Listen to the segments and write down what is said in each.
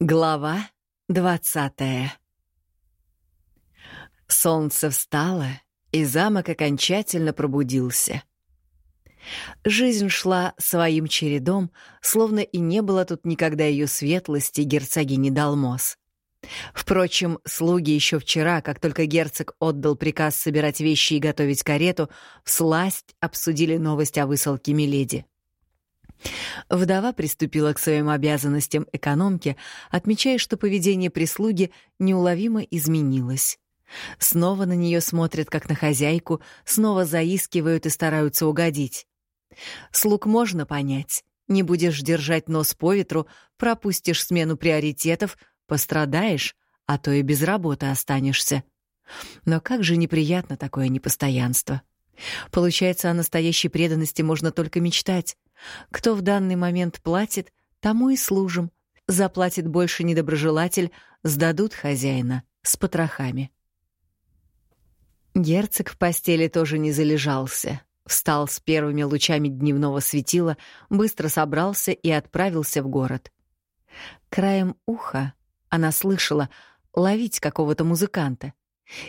Глава двадцатая Солнце встало, и замок окончательно пробудился. Жизнь шла своим чередом, словно и не было тут никогда ее светлости герцогини Далмос. Впрочем, слуги еще вчера, как только герцог отдал приказ собирать вещи и готовить карету, всласть обсудили новость о высылке Миледи. Вдова приступила к своим обязанностям экономки, отмечая, что поведение прислуги неуловимо изменилось. Снова на нее смотрят как на хозяйку, снова заискивают и стараются угодить. Слуг можно понять. Не будешь держать нос по ветру, пропустишь смену приоритетов, пострадаешь, а то и без работы останешься. Но как же неприятно такое непостоянство. Получается, о настоящей преданности можно только мечтать. Кто в данный момент платит, тому и служим. Заплатит больше недоброжелатель, сдадут хозяина с потрохами. Герцог в постели тоже не залежался. Встал с первыми лучами дневного светила, быстро собрался и отправился в город. Краем уха она слышала ловить какого-то музыканта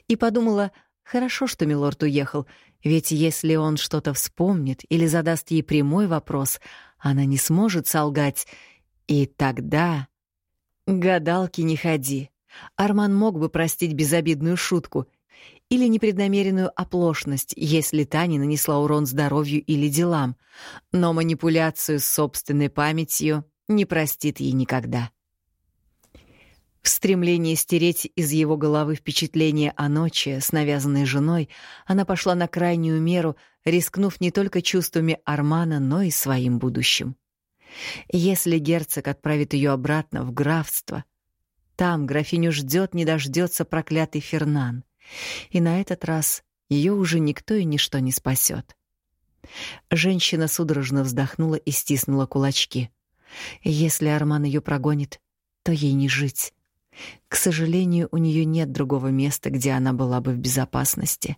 и подумала, хорошо, что милорд уехал, ведь если он что-то вспомнит или задаст ей прямой вопрос, она не сможет солгать, и тогда... Гадалки не ходи. Арман мог бы простить безобидную шутку или непреднамеренную оплошность, если та не нанесла урон здоровью или делам, но манипуляцию с собственной памятью не простит ей никогда. В стремлении стереть из его головы впечатление о ночи с навязанной женой, она пошла на крайнюю меру, рискнув не только чувствами Армана, но и своим будущим. Если герцог отправит ее обратно в графство, там графиню ждет, не дождется проклятый Фернан — и на этот раз ее уже никто и ничто не спасет. Женщина судорожно вздохнула и стиснула кулачки. Если Арман ее прогонит, то ей не жить. К сожалению, у нее нет другого места, где она была бы в безопасности.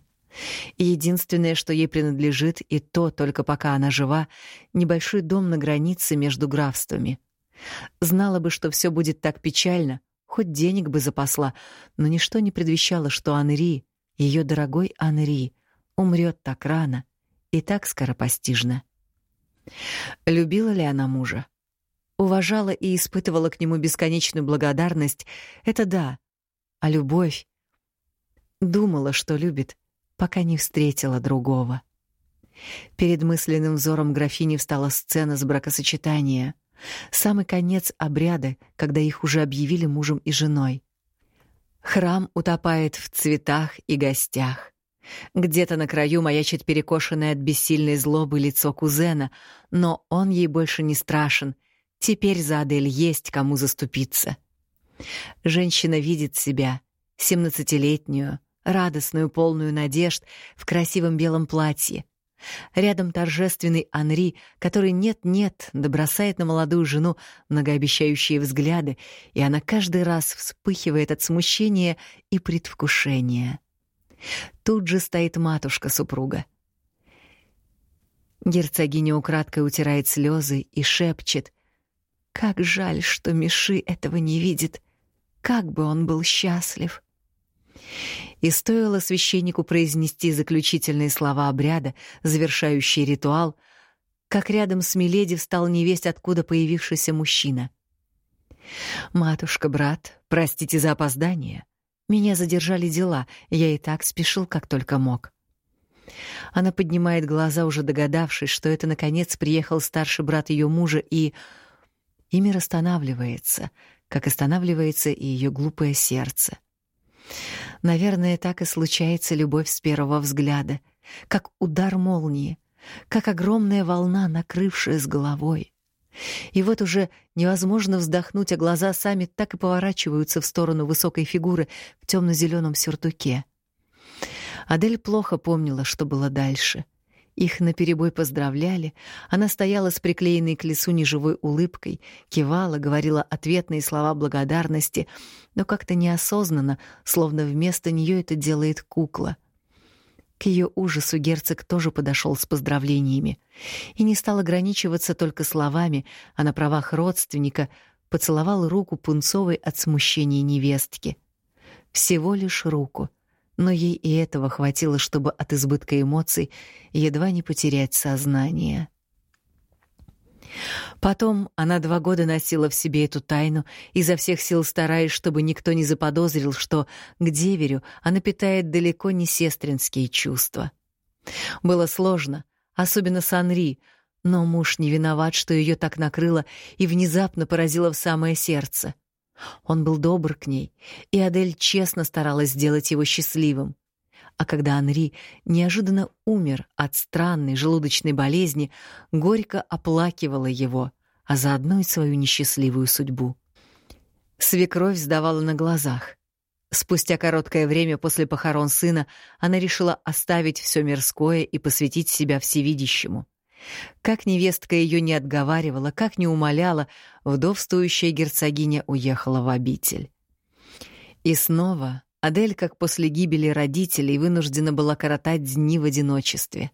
И единственное, что ей принадлежит, и то только пока она жива, небольшой дом на границе между графствами. Знала бы, что все будет так печально, Хоть денег бы запасла, но ничто не предвещало, что Анри, ее дорогой Анри, умрет так рано и так скоропостижно. Любила ли она мужа? Уважала и испытывала к нему бесконечную благодарность. Это да. А любовь? Думала, что любит, пока не встретила другого. Перед мысленным взором графини встала сцена с бракосочетания — Самый конец обряда, когда их уже объявили мужем и женой. Храм утопает в цветах и гостях. Где-то на краю маячит перекошенное от бессильной злобы лицо кузена, но он ей больше не страшен. Теперь за Адель есть кому заступиться. Женщина видит себя, семнадцатилетнюю, радостную, полную надежд, в красивом белом платье, Рядом торжественный Анри, который нет-нет, да бросает на молодую жену многообещающие взгляды, и она каждый раз вспыхивает от смущения и предвкушения. Тут же стоит матушка супруга. Герцогиня украдкой утирает слезы и шепчет. «Как жаль, что Миши этого не видит. Как бы он был счастлив!» И стоило священнику произнести заключительные слова обряда, завершающие ритуал, как рядом с Миледи встал невесть откуда появившийся мужчина. «Матушка, брат, простите за опоздание. Меня задержали дела, я и так спешил, как только мог». Она поднимает глаза, уже догадавшись, что это, наконец, приехал старший брат ее мужа, и... И мир останавливается, как останавливается и ее глупое сердце. Наверное, так и случается любовь с первого взгляда, как удар молнии, как огромная волна, накрывшая с головой. И вот уже невозможно вздохнуть, а глаза сами так и поворачиваются в сторону высокой фигуры в темно-зеленом сюртуке. Адель плохо помнила, что было дальше — их наперебой поздравляли. Она стояла с приклеенной к лицу неживой улыбкой, кивала, говорила ответные слова благодарности, но как-то неосознанно, словно вместо нее это делает кукла. К ее ужасу герцог тоже подошел с поздравлениями и не стал ограничиваться только словами, а на правах родственника поцеловал руку пунцовой от смущения невестки. Всего лишь руку, но ей и этого хватило, чтобы от избытка эмоций едва не потерять сознание. Потом она два года носила в себе эту тайну, изо всех сил стараясь, чтобы никто не заподозрил, что к деверю она питает далеко не сестринские чувства. Было сложно, особенно с Анри, но муж не виноват, что ее так накрыло и внезапно поразило в самое сердце. Он был добр к ней, и Адель честно старалась сделать его счастливым. А когда Анри неожиданно умер от странной желудочной болезни, горько оплакивала его, а заодно и свою несчастливую судьбу. Свекровь сдавала на глазах. Спустя короткое время после похорон сына она решила оставить все мирское и посвятить себя всевидящему. Как невестка ее не отговаривала, как не умоляла, вдовствующая герцогиня уехала в обитель. И снова Адель, как после гибели родителей, вынуждена была коротать дни в одиночестве.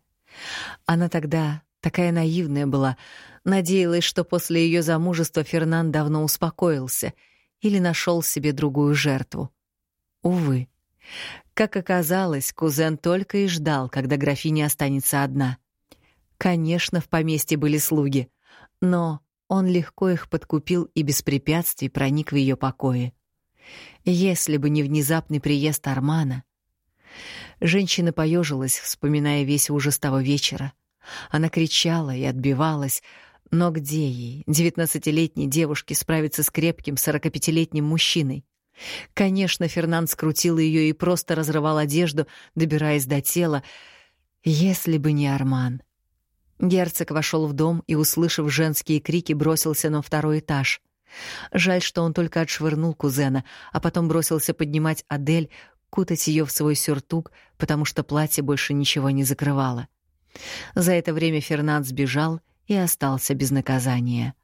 Она тогда, такая наивная была, надеялась, что после ее замужества Фернан давно успокоился или нашел себе другую жертву. Увы. Как оказалось, кузен только и ждал, когда графиня останется одна. Конечно, в поместье были слуги, но он легко их подкупил и без препятствий проник в ее покои. Если бы не внезапный приезд Армана... Женщина поежилась, вспоминая весь ужас того вечера. Она кричала и отбивалась, но где ей, девятнадцатилетней девушке, справиться с крепким сорокапятилетним мужчиной? Конечно, Фернанд скрутил ее и просто разрывал одежду, добираясь до тела. Если бы не Арман. Герцог вошел в дом и, услышав женские крики, бросился на второй этаж — Жаль, что он только отшвырнул кузена, а потом бросился поднимать Адель, кутать ее в свой сюртук, потому что платье больше ничего не закрывало. За это время Фернанд сбежал и остался без наказания.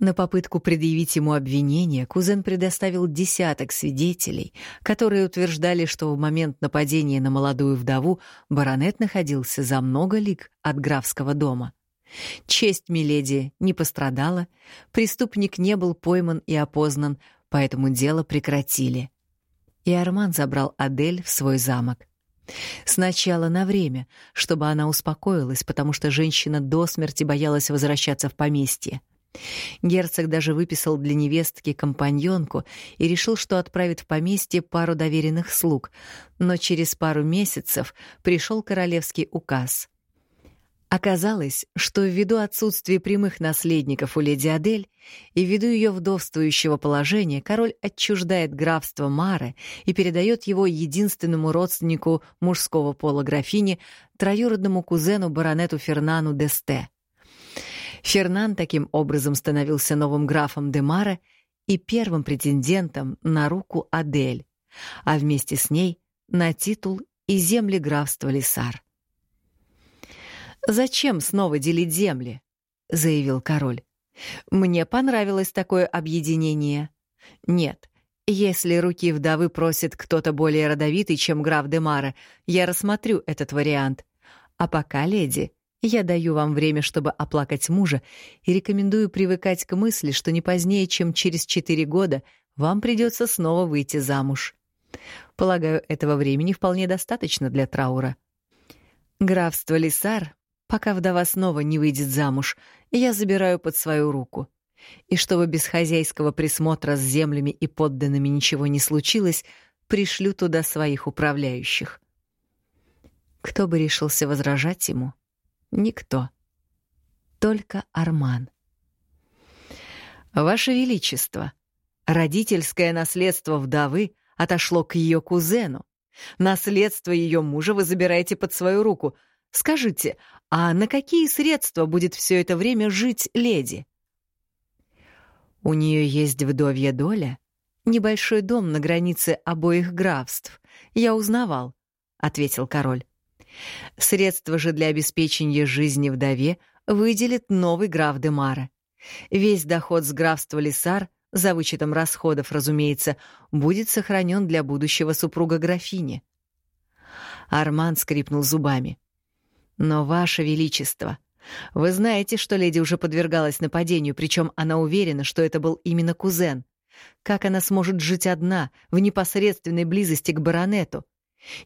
На попытку предъявить ему обвинение кузен предоставил десяток свидетелей, которые утверждали, что в момент нападения на молодую вдову баронет находился за много лиг от графского дома. Честь Миледи не пострадала, преступник не был пойман и опознан, поэтому дело прекратили. И Арман забрал Адель в свой замок. Сначала на время, чтобы она успокоилась, потому что женщина до смерти боялась возвращаться в поместье. Герцог даже выписал для невестки компаньонку и решил, что отправит в поместье пару доверенных слуг, но через пару месяцев пришел королевский указ — Оказалось, что ввиду отсутствия прямых наследников у леди Адель и ввиду ее вдовствующего положения король отчуждает графство Мары и передает его единственному родственнику мужского пола графини, троюродному кузену баронету Фернану Десте. Фернан таким образом становился новым графом де Маре и первым претендентом на руку Адель, а вместе с ней — на титул и земли графства Лисар. «Зачем снова делить земли?» — заявил король. «Мне понравилось такое объединение. Нет, если руки вдовы просит кто-то более родовитый, чем граф де Мара, я рассмотрю этот вариант. А пока, леди, я даю вам время, чтобы оплакать мужа, и рекомендую привыкать к мысли, что не позднее, чем через четыре года, вам придется снова выйти замуж. Полагаю, этого времени вполне достаточно для траура. Графство Лисар Пока вдова снова не выйдет замуж, я забираю под свою руку. И чтобы без хозяйского присмотра с землями и подданными ничего не случилось, пришлю туда своих управляющих. Кто бы решился возражать ему? Никто. Только Арман. Ваше Величество, родительское наследство вдовы отошло к ее кузену. Наследство ее мужа вы забираете под свою руку. Скажите, а на какие средства будет все это время жить леди? У нее есть вдовья доля, небольшой дом на границе обоих графств. Я узнавал, ответил король. Средства же для обеспечения жизни вдове выделит новый граф де Мара. Весь доход с графства Лисар, за вычетом расходов, разумеется, будет сохранен для будущего супруга графини. Арман скрипнул зубами. Но, Ваше Величество, Вы знаете, что леди уже подвергалась нападению, причем она уверена, что это был именно кузен. Как она сможет жить одна, в непосредственной близости к баронету?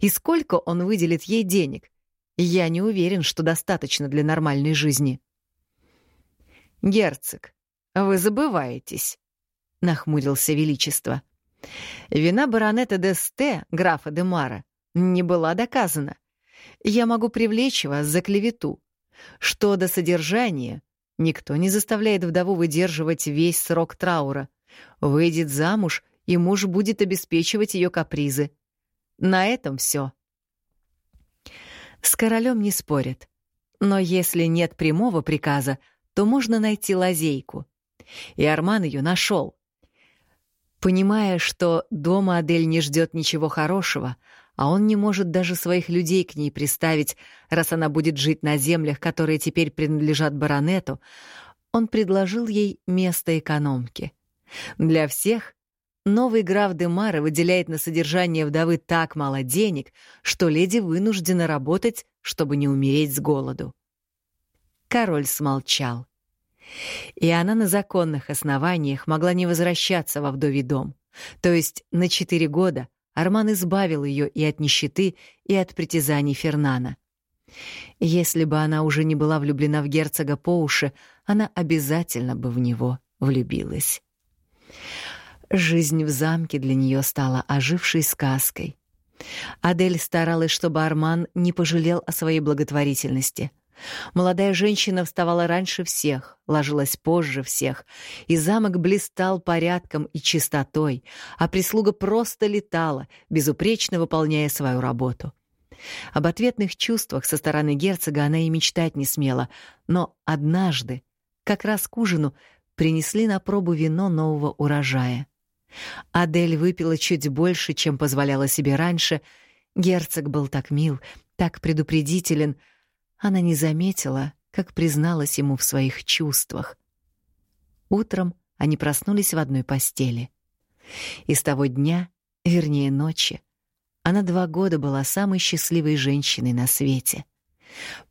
И сколько он выделит ей денег? Я не уверен, что достаточно для нормальной жизни. «Герцог, вы забываетесь», — нахмурился Величество. «Вина баронета де Сте, графа де Мара, не была доказана. Я могу привлечь вас за клевету. Что до содержания, никто не заставляет вдову выдерживать весь срок траура. Выйдет замуж, и муж будет обеспечивать ее капризы. На этом все. С королем не спорят. Но если нет прямого приказа, то можно найти лазейку. И Арман ее нашел. Понимая, что дома Адель не ждет ничего хорошего, а он не может даже своих людей к ней приставить, раз она будет жить на землях, которые теперь принадлежат баронету, он предложил ей место экономки. Для всех новый граф де Мара выделяет на содержание вдовы так мало денег, что леди вынуждена работать, чтобы не умереть с голоду. Король смолчал. И она на законных основаниях могла не возвращаться во вдовий дом. То есть на четыре года Арман избавил ее и от нищеты, и от притязаний Фернана. Если бы она уже не была влюблена в герцога по уши, она обязательно бы в него влюбилась. Жизнь в замке для нее стала ожившей сказкой. Адель старалась, чтобы Арман не пожалел о своей благотворительности — Молодая женщина вставала раньше всех, ложилась позже всех, и замок блистал порядком и чистотой, а прислуга просто летала, безупречно выполняя свою работу. Об ответных чувствах со стороны герцога она и мечтать не смела, но однажды, как раз к ужину, принесли на пробу вино нового урожая. Адель выпила чуть больше, чем позволяла себе раньше. Герцог был так мил, так предупредителен — она не заметила, как призналась ему в своих чувствах. Утром они проснулись в одной постели. И с того дня, вернее ночи, она два года была самой счастливой женщиной на свете.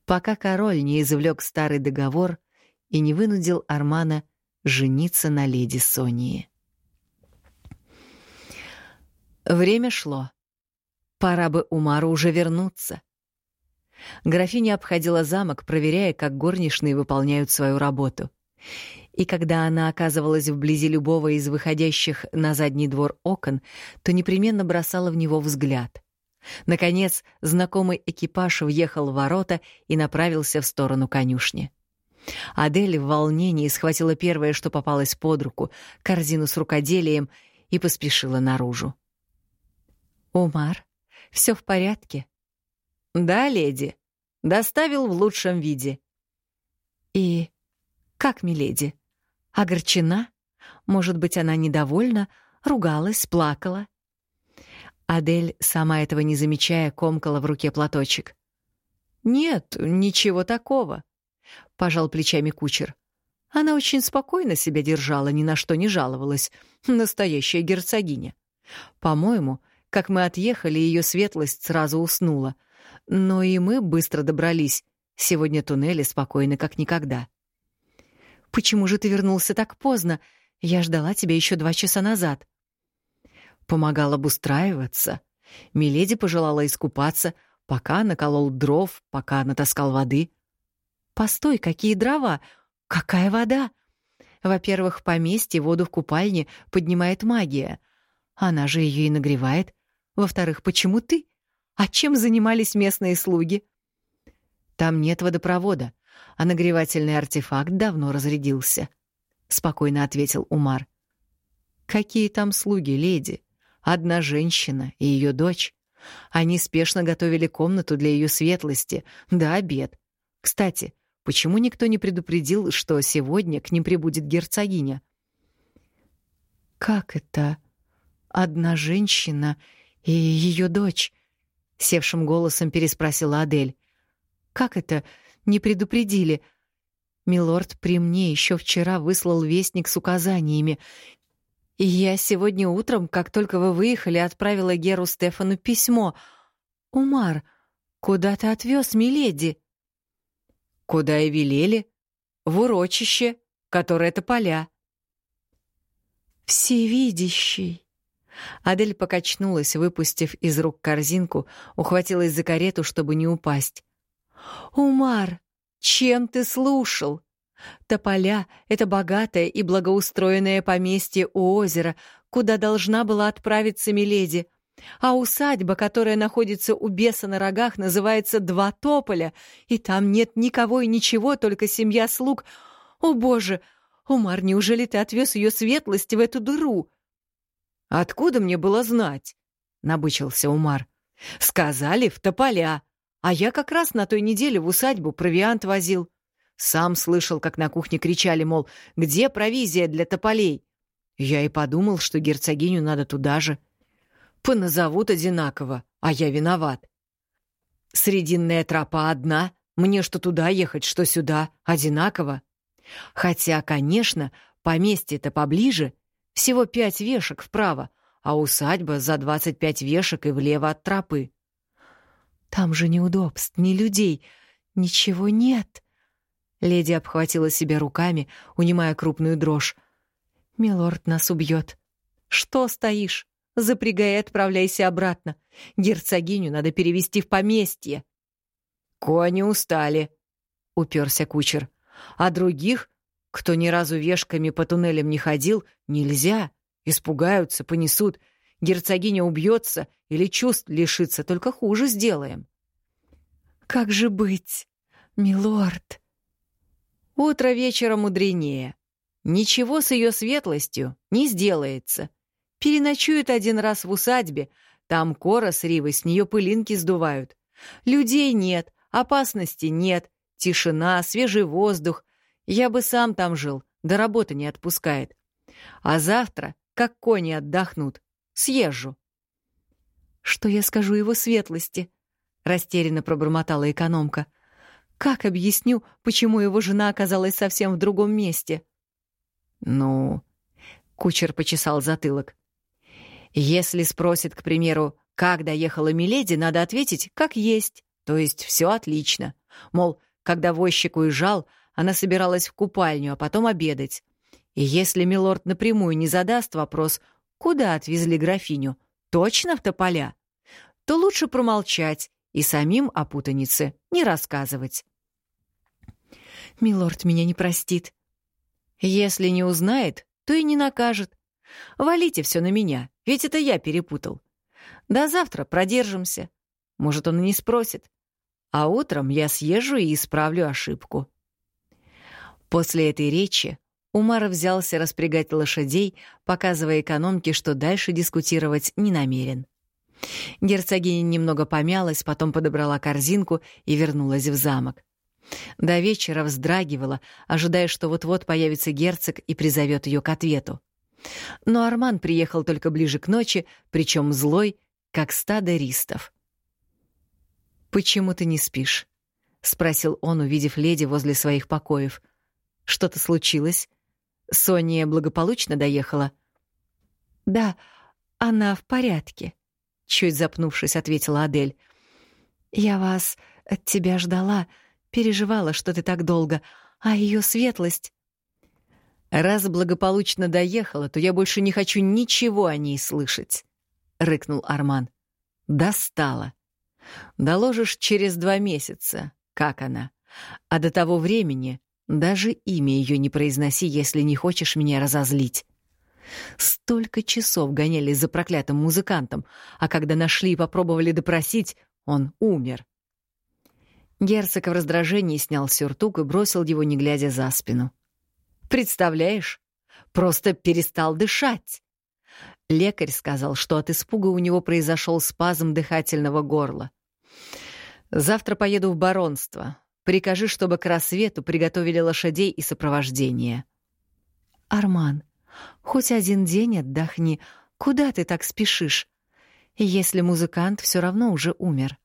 Пока король не извлек старый договор и не вынудил Армана жениться на леди Сонии. Время шло. Пора бы Умару уже вернуться. Графиня обходила замок, проверяя, как горничные выполняют свою работу. И когда она оказывалась вблизи любого из выходящих на задний двор окон, то непременно бросала в него взгляд. Наконец, знакомый экипаж въехал в ворота и направился в сторону конюшни. Адель в волнении схватила первое, что попалось под руку, корзину с рукоделием, и поспешила наружу. «Умар, все в порядке?» «Да, леди. Доставил в лучшем виде». «И как, миледи? Огорчена? Может быть, она недовольна, ругалась, плакала?» Адель, сама этого не замечая, комкала в руке платочек. «Нет, ничего такого», — пожал плечами кучер. Она очень спокойно себя держала, ни на что не жаловалась. Настоящая герцогиня. По-моему, как мы отъехали, ее светлость сразу уснула — но и мы быстро добрались. Сегодня туннели спокойны, как никогда. «Почему же ты вернулся так поздно? Я ждала тебя еще два часа назад». Помогал обустраиваться. Миледи пожелала искупаться, пока наколол дров, пока натаскал воды. «Постой, какие дрова! Какая вода!» Во-первых, в поместье воду в купальне поднимает магия. Она же ее и нагревает. Во-вторых, почему ты? А чем занимались местные слуги? Там нет водопровода, а нагревательный артефакт давно разрядился, спокойно ответил Умар. Какие там слуги, леди? Одна женщина и ее дочь. Они спешно готовили комнату для ее светлости, да обед. Кстати, почему никто не предупредил, что сегодня к ним прибудет герцогиня? Как это? Одна женщина и ее дочь? — севшим голосом переспросила Адель. «Как это? Не предупредили?» «Милорд при мне еще вчера выслал вестник с указаниями. И я сегодня утром, как только вы выехали, отправила Геру Стефану письмо. «Умар, куда ты отвез, миледи?» Куда и велели? В урочище, которое это поля. Всевидящий. Адель покачнулась, выпустив из рук корзинку, ухватилась за карету, чтобы не упасть. «Умар, чем ты слушал? Тополя — это богатое и благоустроенное поместье у озера, куда должна была отправиться Миледи. А усадьба, которая находится у беса на рогах, называется «Два тополя», и там нет никого и ничего, только семья слуг. О, боже! Умар, неужели ты отвез ее светлость в эту дыру? «Откуда мне было знать?» — набычился Умар. «Сказали, в тополя. А я как раз на той неделе в усадьбу провиант возил. Сам слышал, как на кухне кричали, мол, где провизия для тополей? Я и подумал, что герцогиню надо туда же. Поназовут одинаково, а я виноват. Срединная тропа одна, мне что туда ехать, что сюда, одинаково. Хотя, конечно, поместье-то поближе, всего пять вешек вправо, а усадьба за двадцать пять вешек и влево от тропы. Там же неудобств, ни людей, ничего нет. Леди обхватила себя руками, унимая крупную дрожь. «Милорд нас убьет. Что стоишь? Запрягай и отправляйся обратно. Герцогиню надо перевести в поместье». «Кони устали», — уперся кучер. «А других кто ни разу вешками по туннелям не ходил, нельзя. Испугаются, понесут. Герцогиня убьется или чувств лишится, только хуже сделаем. Как же быть, милорд? Утро вечера мудренее. Ничего с ее светлостью не сделается. Переночует один раз в усадьбе, там кора с Ривой с нее пылинки сдувают. Людей нет, опасности нет, тишина, свежий воздух, я бы сам там жил, до работы не отпускает. А завтра, как кони отдохнут, съезжу. Что я скажу его светлости? Растерянно пробормотала экономка. Как объясню, почему его жена оказалась совсем в другом месте? Ну, кучер почесал затылок. Если спросит, к примеру, как доехала Миледи, надо ответить, как есть, то есть все отлично. Мол, когда возчик уезжал, она собиралась в купальню, а потом обедать. И если милорд напрямую не задаст вопрос, куда отвезли графиню, точно в тополя, то лучше промолчать и самим о путанице не рассказывать. «Милорд меня не простит». «Если не узнает, то и не накажет. Валите все на меня, ведь это я перепутал. До завтра продержимся. Может, он и не спросит. А утром я съезжу и исправлю ошибку». После этой речи Умар взялся распрягать лошадей, показывая экономке, что дальше дискутировать не намерен. Герцогиня немного помялась, потом подобрала корзинку и вернулась в замок. До вечера вздрагивала, ожидая, что вот-вот появится герцог и призовет ее к ответу. Но Арман приехал только ближе к ночи, причем злой, как стадо ристов. «Почему ты не спишь?» — спросил он, увидев леди возле своих покоев — что-то случилось? Соня благополучно доехала? Да, она в порядке, чуть запнувшись, ответила Адель. Я вас от тебя ждала, переживала, что ты так долго, а ее светлость Раз благополучно доехала, то я больше не хочу ничего о ней слышать, рыкнул Арман. Достала. Доложишь через два месяца, как она. А до того времени даже имя ее не произноси, если не хочешь меня разозлить. Столько часов гоняли за проклятым музыкантом, а когда нашли и попробовали допросить, он умер. Герцог в раздражении снял сюртук и бросил его, не глядя за спину. «Представляешь? Просто перестал дышать!» Лекарь сказал, что от испуга у него произошел спазм дыхательного горла. «Завтра поеду в баронство. Прикажи, чтобы к рассвету приготовили лошадей и сопровождение. Арман, хоть один день отдохни. Куда ты так спешишь? Если музыкант все равно уже умер.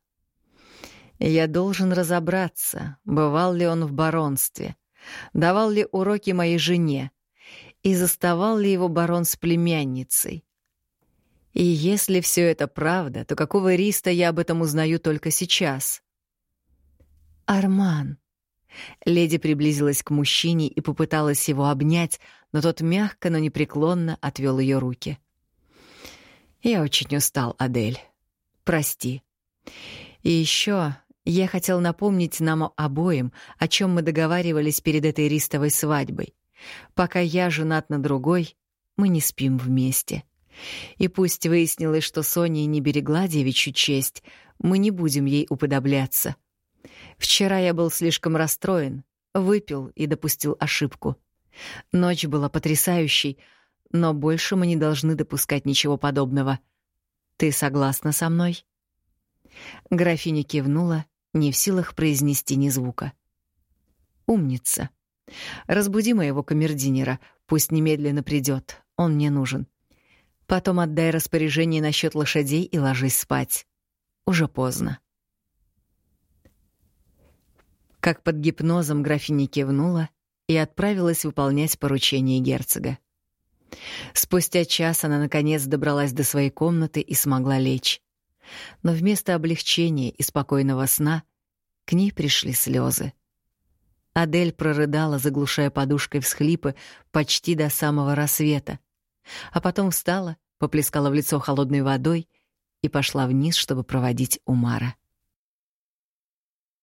Я должен разобраться, бывал ли он в баронстве, давал ли уроки моей жене, и заставал ли его барон с племянницей. И если все это правда, то какого риста я об этом узнаю только сейчас? Арман, Леди приблизилась к мужчине и попыталась его обнять, но тот мягко, но непреклонно отвел ее руки. «Я очень устал, Адель. Прости. И еще я хотел напомнить нам обоим, о чем мы договаривались перед этой ристовой свадьбой. Пока я женат на другой, мы не спим вместе. И пусть выяснилось, что Соня не берегла девичью честь, мы не будем ей уподобляться. Вчера я был слишком расстроен, выпил и допустил ошибку. Ночь была потрясающей, но больше мы не должны допускать ничего подобного. Ты согласна со мной? Графиня кивнула, не в силах произнести ни звука. Умница. Разбуди моего камердинера, пусть немедленно придет. Он мне нужен. Потом отдай распоряжение насчет лошадей и ложись спать. Уже поздно. Как под гипнозом графиня кивнула и отправилась выполнять поручение герцога. Спустя час она наконец добралась до своей комнаты и смогла лечь. Но вместо облегчения и спокойного сна к ней пришли слезы. Адель прорыдала, заглушая подушкой всхлипы почти до самого рассвета, а потом встала, поплескала в лицо холодной водой и пошла вниз, чтобы проводить Умара.